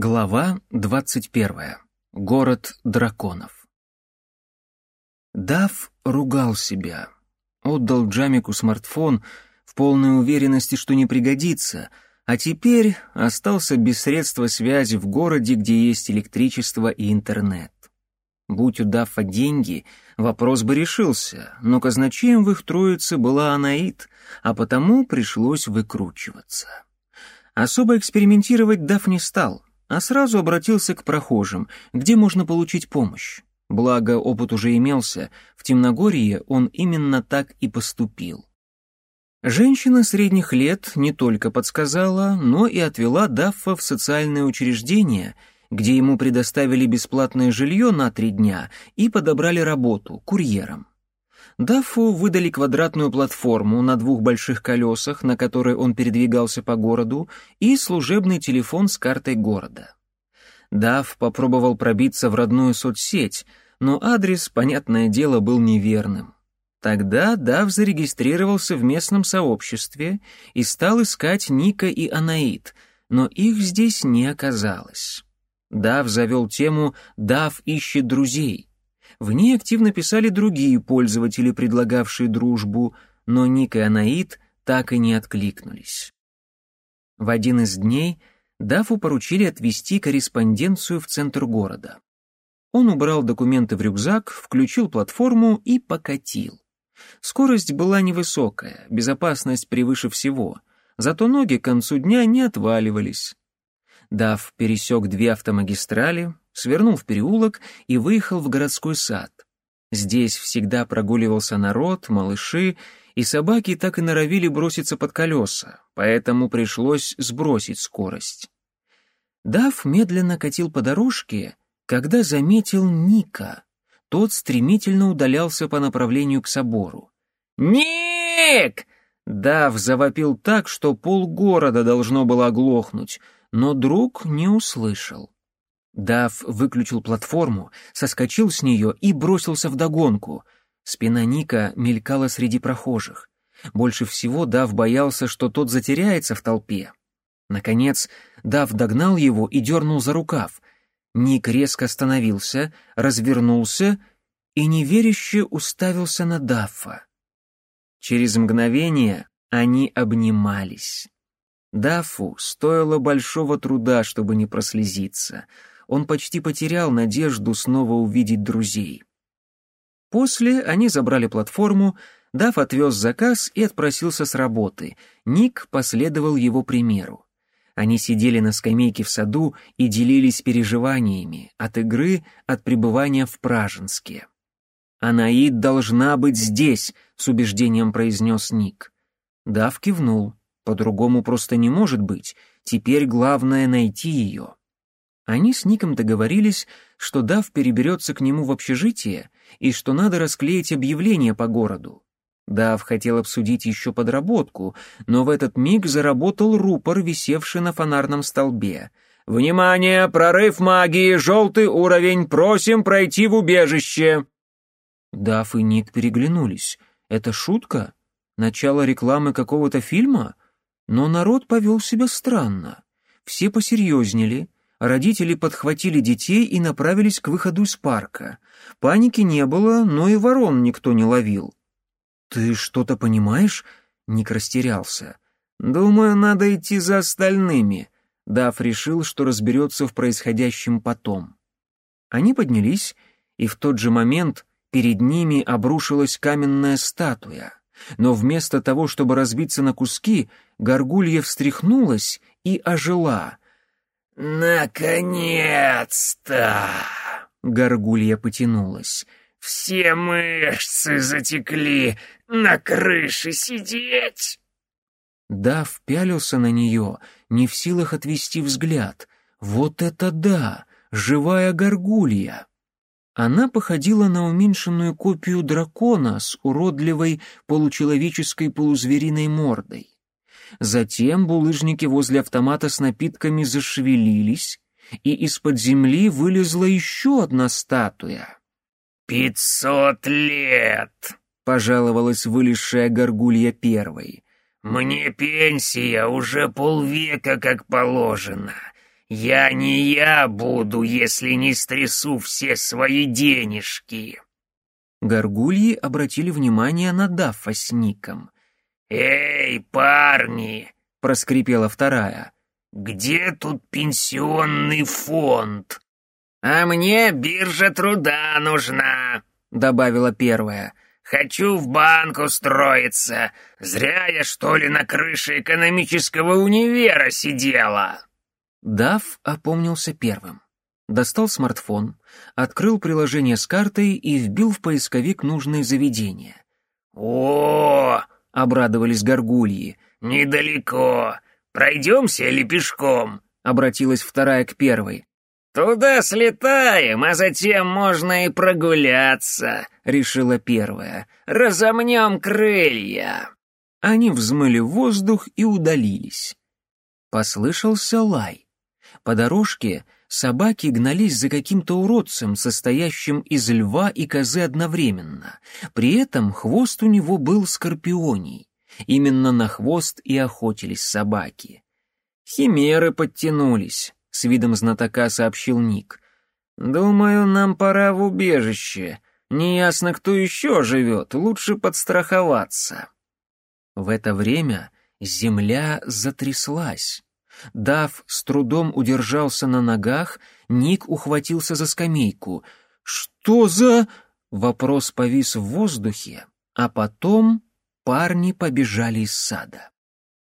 Глава 21. Город драконов. Дав ругал себя. Отдал Джамику смартфон в полной уверенности, что не пригодится, а теперь остался без средства связи в городе, где есть электричество и интернет. Будь у Даффа деньги, вопрос бы решился, но казначеем в их троице была Анаит, а потому пришлось выкручиваться. Особо экспериментировать Дафф не стал — а сразу обратился к прохожим, где можно получить помощь. Благо, опыт уже имелся, в Темногорье он именно так и поступил. Женщина средних лет не только подсказала, но и отвела Даффа в социальное учреждение, где ему предоставили бесплатное жилье на три дня и подобрали работу курьером. Даффу выдали квадратную платформу на двух больших колесах, на которой он передвигался по городу, и служебный телефон с картой города. Дафф попробовал пробиться в родную соцсеть, но адрес, понятное дело, был неверным. Тогда Дав зарегистрировался в местном сообществе и стал искать Ника и Анаит, но их здесь не оказалось. Дав завел тему «Дав ищет друзей», в ней активно писали другие пользователи, предлагавшие дружбу, но Ник и Анаит так и не откликнулись. В один из дней Дафу поручили отвезти корреспонденцию в центр города. Он убрал документы в рюкзак, включил платформу и покатил. Скорость была невысокая, безопасность превыше всего, зато ноги к концу дня не отваливались. Дав пересек две автомагистрали, свернул в переулок и выехал в городской сад. Здесь всегда прогуливался народ, малыши, и собаки так и норовили броситься под колеса, поэтому пришлось сбросить скорость. Дав медленно катил по дорожке, когда заметил Ника. Тот стремительно удалялся по направлению к собору. «Ник!» Дав завопил так, что полгорода должно было оглохнуть, но друг не услышал. Дав выключил платформу, соскочил с нее и бросился в догонку. Спина Ника мелькала среди прохожих. Больше всего Дав боялся, что тот затеряется в толпе. Наконец, Дав догнал его и дернул за рукав. Ник резко остановился, развернулся и неверяще уставился на Даффа. Через мгновение они обнимались. Даффу стоило большого труда, чтобы не прослезиться — он почти потерял надежду снова увидеть друзей. После они забрали платформу, Дав отвез заказ и отпросился с работы. Ник последовал его примеру. Они сидели на скамейке в саду и делились переживаниями от игры, от пребывания в Праженске. «Анаид должна быть здесь», — с убеждением произнес Ник. Дав кивнул. «По-другому просто не может быть. Теперь главное — найти ее». Они с Ником договорились, что Дав переберется к нему в общежитие и что надо расклеить объявление по городу. Дав хотел обсудить еще подработку, но в этот миг заработал рупор, висевший на фонарном столбе. «Внимание! Прорыв магии! Желтый уровень! Просим пройти в убежище!» Дав и Ник переглянулись. «Это шутка? Начало рекламы какого-то фильма?» Но народ повел себя странно. Все посерьезнели — Родители подхватили детей и направились к выходу из парка. Паники не было, но и ворон никто не ловил. «Ты что-то понимаешь?» — Ник растерялся. «Думаю, надо идти за остальными», — Даф решил, что разберется в происходящем потом. Они поднялись, и в тот же момент перед ними обрушилась каменная статуя. Но вместо того, чтобы разбиться на куски, горгулья встряхнулась и ожила — «Наконец-то!» Горгулья потянулась. «Все мышцы затекли, на крыше сидеть!» Дав пялился на нее, не в силах отвести взгляд. «Вот это да! Живая горгулья!» Она походила на уменьшенную копию дракона с уродливой получеловеческой полузвериной мордой. Затем булыжники возле автомата с напитками зашевелились, и из-под земли вылезла еще одна статуя. «Пятьсот лет!» — пожаловалась вылезшая горгулья первой. «Мне пенсия уже полвека как положено. «Я не я буду, если не стрясу все свои денежки». Горгульи обратили внимание на Даффа с Ником. «Эй, парни!» — проскрипела вторая. «Где тут пенсионный фонд?» «А мне биржа труда нужна», — добавила первая. «Хочу в банк устроиться. Зря я, что ли, на крыше экономического универа сидела». Дав опомнился первым. Достал смартфон, открыл приложение с картой и вбил в поисковик нужные заведения. «О!», обрадовались горгульи. «Недалеко. Пройдемся или пешком?» — обратилась вторая к первой. «Туда слетаем, а затем можно и прогуляться», — решила первая. «Разомнем крылья». Они взмыли в воздух и удалились. Послышался лай. По дорожке собаки гнались за каким-то уродцем, состоящим из льва и козы одновременно. При этом хвост у него был скорпионий. Именно на хвост и охотились собаки. Химеры подтянулись, с видом знатока сообщил Ник. «Думаю, нам пора в убежище. Неясно, кто еще живет, лучше подстраховаться». В это время земля затряслась. Дав с трудом удержался на ногах, Ник ухватился за скамейку. «Что за...» Вопрос повис в воздухе, а потом парни побежали из сада.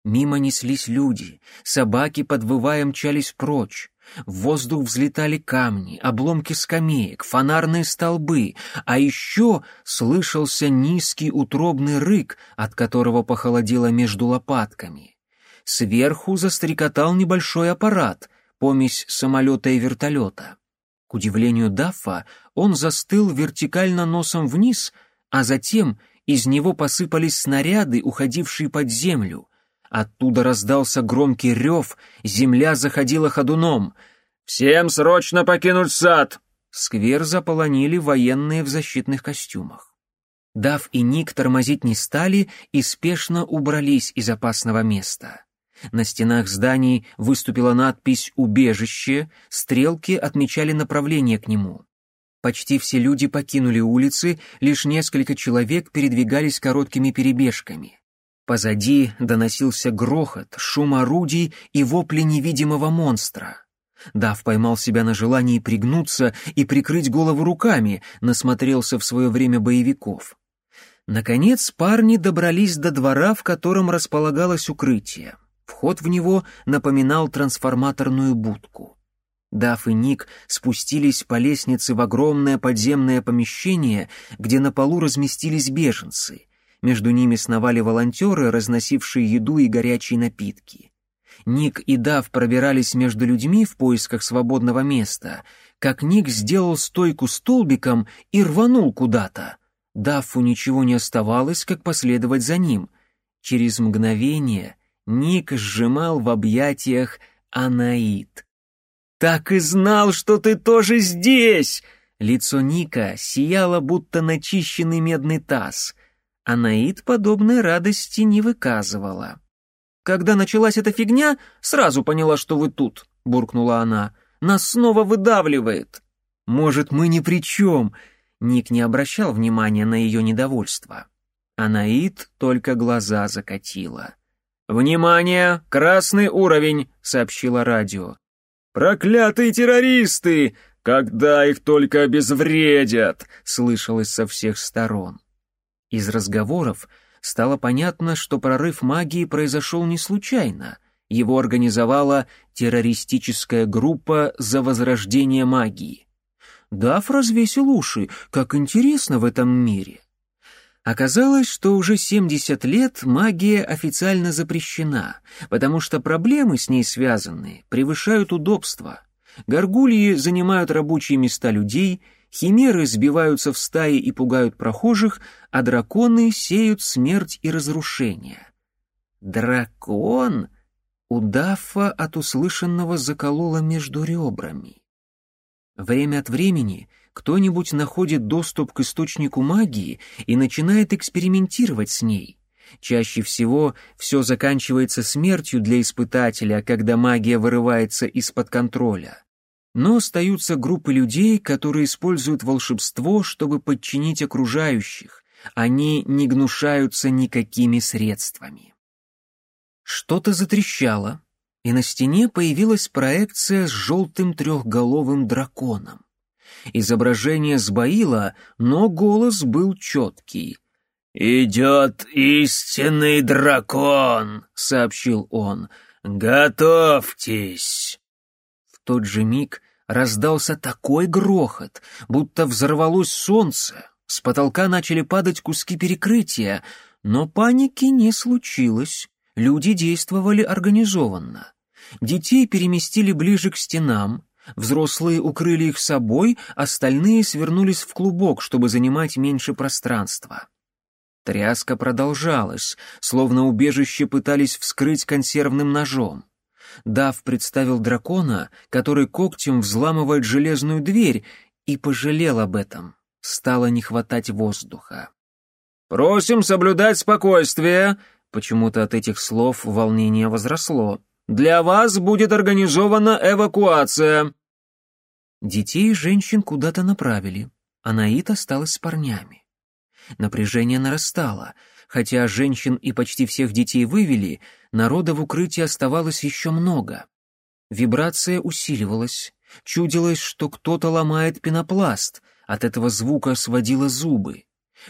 Мимо неслись люди, собаки, подвывая, мчались прочь. В воздух взлетали камни, обломки скамеек, фонарные столбы, а еще слышался низкий утробный рык, от которого похолодело между лопатками. Сверху застрекотал небольшой аппарат, помесь самолета и вертолета. К удивлению Даффа, он застыл вертикально носом вниз, а затем из него посыпались снаряды, уходившие под землю. Оттуда раздался громкий рев, земля заходила ходуном. «Всем срочно покинуть сад!» Сквер заполонили военные в защитных костюмах. Дав и Ник тормозить не стали и спешно убрались из опасного места. На стенах зданий выступила надпись «Убежище», стрелки отмечали направление к нему. Почти все люди покинули улицы, лишь несколько человек передвигались короткими перебежками. Позади доносился грохот, шум орудий и вопли невидимого монстра. Дав поймал себя на желании пригнуться и прикрыть голову руками, насмотрелся в свое время боевиков. Наконец парни добрались до двора, в котором располагалось укрытие. Вход в него напоминал трансформаторную будку. Даф и Ник спустились по лестнице в огромное подземное помещение, где на полу разместились беженцы. Между ними сновали волонтеры, разносившие еду и горячие напитки. Ник и Дав пробирались между людьми в поисках свободного места, как Ник сделал стойку столбиком и рванул куда-то. Даффу ничего не оставалось, как последовать за ним. Через мгновение Ник сжимал в объятиях Анаит. «Так и знал, что ты тоже здесь!» Лицо Ника сияло, будто начищенный медный таз. Анаид подобной радости не выказывала. «Когда началась эта фигня, сразу поняла, что вы тут», — буркнула она. «Нас снова выдавливает». «Может, мы ни при чем?» Ник не обращал внимания на ее недовольство. Анаид только глаза закатила. «Внимание! Красный уровень!» — сообщило радио. «Проклятые террористы! Когда их только обезвредят!» — слышалось со всех сторон. Из разговоров стало понятно, что прорыв магии произошел не случайно. Его организовала террористическая группа за возрождение магии. Даф развесил уши, как интересно в этом мире. Оказалось, что уже 70 лет магия официально запрещена, потому что проблемы с ней связанные превышают удобства. Горгульи занимают рабочие места людей, химеры сбиваются в стаи и пугают прохожих, а драконы сеют смерть и разрушение. «Дракон?» У Даффа от услышанного заколола между ребрами. Время от времени кто-нибудь находит доступ к источнику магии и начинает экспериментировать с ней. Чаще всего все заканчивается смертью для испытателя, когда магия вырывается из-под контроля. Но остаются группы людей, которые используют волшебство, чтобы подчинить окружающих. Они не гнушаются никакими средствами. Что-то затрещало, и на стене появилась проекция с желтым трехголовым драконом. Изображение сбоило, но голос был четкий. «Идет истинный дракон», — сообщил он. «Готовьтесь!» В тот же миг раздался такой грохот, будто взорвалось солнце. С потолка начали падать куски перекрытия, но паники не случилось. Люди действовали организованно. Детей переместили ближе к стенам, взрослые укрыли их собой, остальные свернулись в клубок, чтобы занимать меньше пространства. Тряска продолжалась, словно убежище пытались вскрыть консервным ножом. Дав представил дракона, который когтем взламывает железную дверь, и пожалел об этом. Стало не хватать воздуха. «Просим соблюдать спокойствие!» Почему-то от этих слов волнение возросло. «Для вас будет организована эвакуация!» Детей и женщин куда-то направили, а Наид осталась с парнями. Напряжение нарастало. Хотя женщин и почти всех детей вывели, народа в укрытии оставалось еще много. Вибрация усиливалась. Чудилось, что кто-то ломает пенопласт. От этого звука сводило зубы.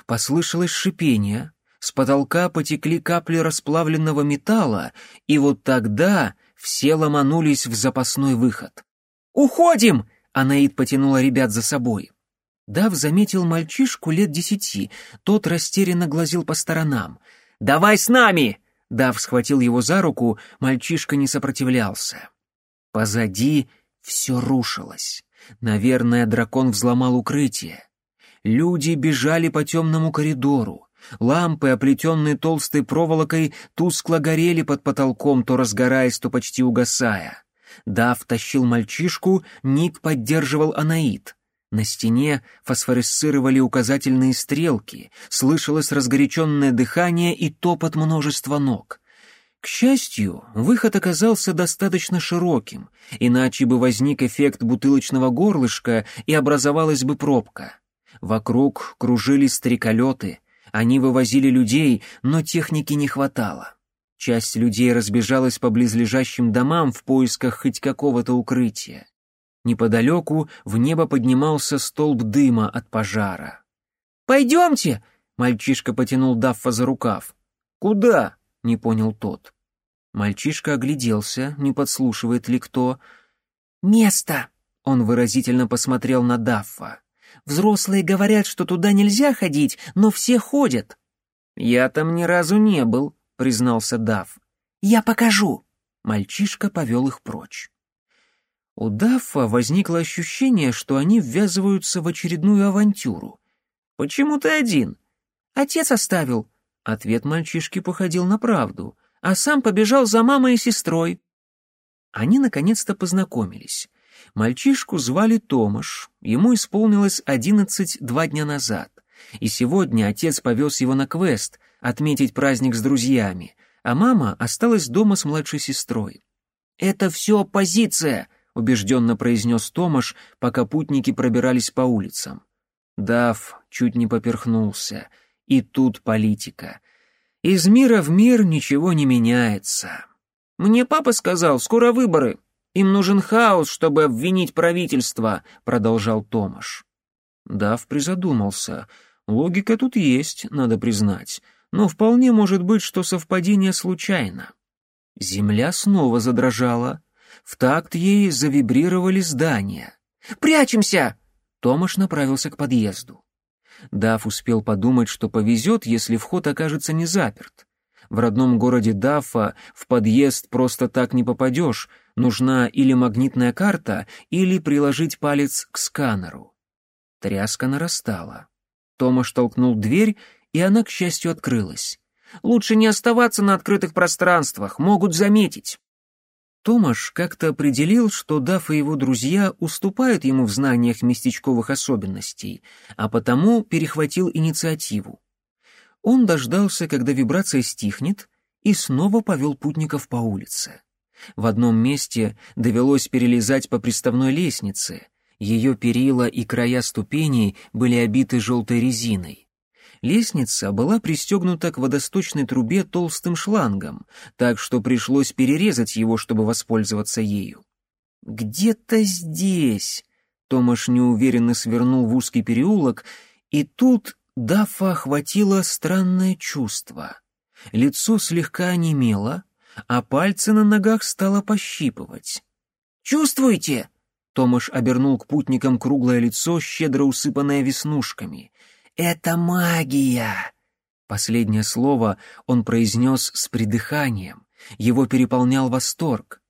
Послышалось шипение. С потолка потекли капли расплавленного металла, и вот тогда все ломанулись в запасной выход. «Уходим!» — Анаид потянула ребят за собой. Дав заметил мальчишку лет десяти, тот растерянно глазил по сторонам. «Давай с нами!» Дав схватил его за руку, мальчишка не сопротивлялся. Позади все рушилось. Наверное, дракон взломал укрытие. Люди бежали по темному коридору. Лампы, оплетенные толстой проволокой, тускло горели под потолком, то разгораясь, то почти угасая. Дав тащил мальчишку, Ник поддерживал Анаит. На стене фосфорисцировали указательные стрелки, слышалось разгоряченное дыхание и топот множества ног. К счастью, выход оказался достаточно широким, иначе бы возник эффект бутылочного горлышка и образовалась бы пробка. Вокруг кружились стреколеты, они вывозили людей, но техники не хватало. Часть людей разбежалась по близлежащим домам в поисках хоть какого-то укрытия. Неподалеку в небо поднимался столб дыма от пожара. «Пойдемте!» — мальчишка потянул Даффа за рукав. «Куда?» — не понял тот. Мальчишка огляделся, не подслушивает ли кто. «Место!» — он выразительно посмотрел на Даффа. «Взрослые говорят, что туда нельзя ходить, но все ходят». «Я там ни разу не был», — признался Дафф. «Я покажу». Мальчишка повел их прочь. У Даффа возникло ощущение, что они ввязываются в очередную авантюру. «Почему ты один?» «Отец оставил». Ответ мальчишки походил на правду, а сам побежал за мамой и сестрой. Они наконец-то познакомились. Мальчишку звали Томаш, ему исполнилось одиннадцать два дня назад. И сегодня отец повез его на квест, отметить праздник с друзьями, а мама осталась дома с младшей сестрой. «Это все оппозиция!» — убежденно произнес Томаш, пока путники пробирались по улицам. Дав чуть не поперхнулся. И тут политика. Из мира в мир ничего не меняется. «Мне папа сказал, скоро выборы. Им нужен хаос, чтобы обвинить правительство», — продолжал Томаш. Дав призадумался. Логика тут есть, надо признать. Но вполне может быть, что совпадение случайно. Земля снова задрожала. В такт ей завибрировали здания. «Прячемся!» Томаш направился к подъезду. Даф успел подумать, что повезет, если вход окажется не заперт. В родном городе Дафа в подъезд просто так не попадешь, нужна или магнитная карта, или приложить палец к сканеру. Тряска нарастала. Томаш толкнул дверь, и она, к счастью, открылась. «Лучше не оставаться на открытых пространствах, могут заметить». Томаш как-то определил, что Даф и его друзья уступают ему в знаниях местечковых особенностей, а потому перехватил инициативу. Он дождался, когда вибрация стихнет, и снова повел путников по улице. В одном месте довелось перелезать по приставной лестнице. Ее перила и края ступеней были обиты желтой резиной. Лестница была пристегнута к водосточной трубе толстым шлангом, так что пришлось перерезать его, чтобы воспользоваться ею. «Где-то здесь...» Томаш неуверенно свернул в узкий переулок, и тут Дафа охватило странное чувство. Лицо слегка онемело, а пальцы на ногах стало пощипывать. «Чувствуете?» Томаш обернул к путникам круглое лицо, щедро усыпанное веснушками. «Это магия!» Последнее слово он произнес с придыханием. Его переполнял восторг.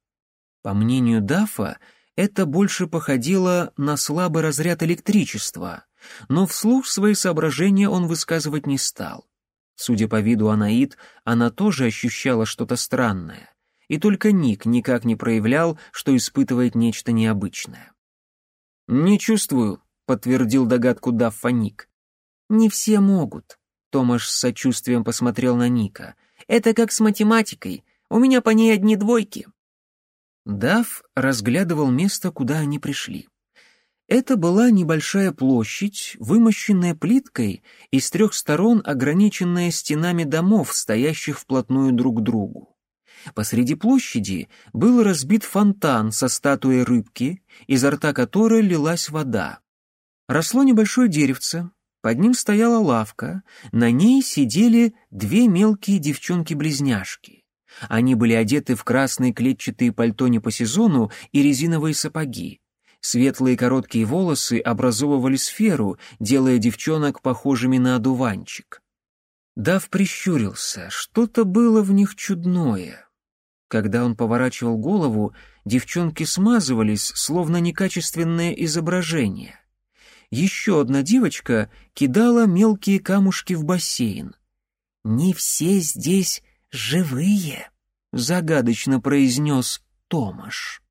По мнению Дафа, это больше походило на слабый разряд электричества, но вслух свои соображения он высказывать не стал. Судя по виду Анаид, она тоже ощущала что-то странное, и только Ник никак не проявлял, что испытывает нечто необычное. «Не чувствую», — подтвердил догадку Даффа Ник. «Не все могут», — Томаш с сочувствием посмотрел на Ника. «Это как с математикой, у меня по ней одни двойки». Дав разглядывал место, куда они пришли. Это была небольшая площадь, вымощенная плиткой и с трех сторон ограниченная стенами домов, стоящих вплотную друг к другу. Посреди площади был разбит фонтан со статуей рыбки, изо рта которой лилась вода. Росло небольшое деревце, под ним стояла лавка, на ней сидели две мелкие девчонки-близняшки. Они были одеты в красные клетчатые пальто не по сезону и резиновые сапоги. Светлые короткие волосы образовывали сферу, делая девчонок похожими на одуванчик. Дав прищурился, что-то было в них чудное. Когда он поворачивал голову, девчонки смазывались, словно некачественное изображение. Еще одна девочка кидала мелкие камушки в бассейн. «Не все здесь живые», — загадочно произнес Томаш.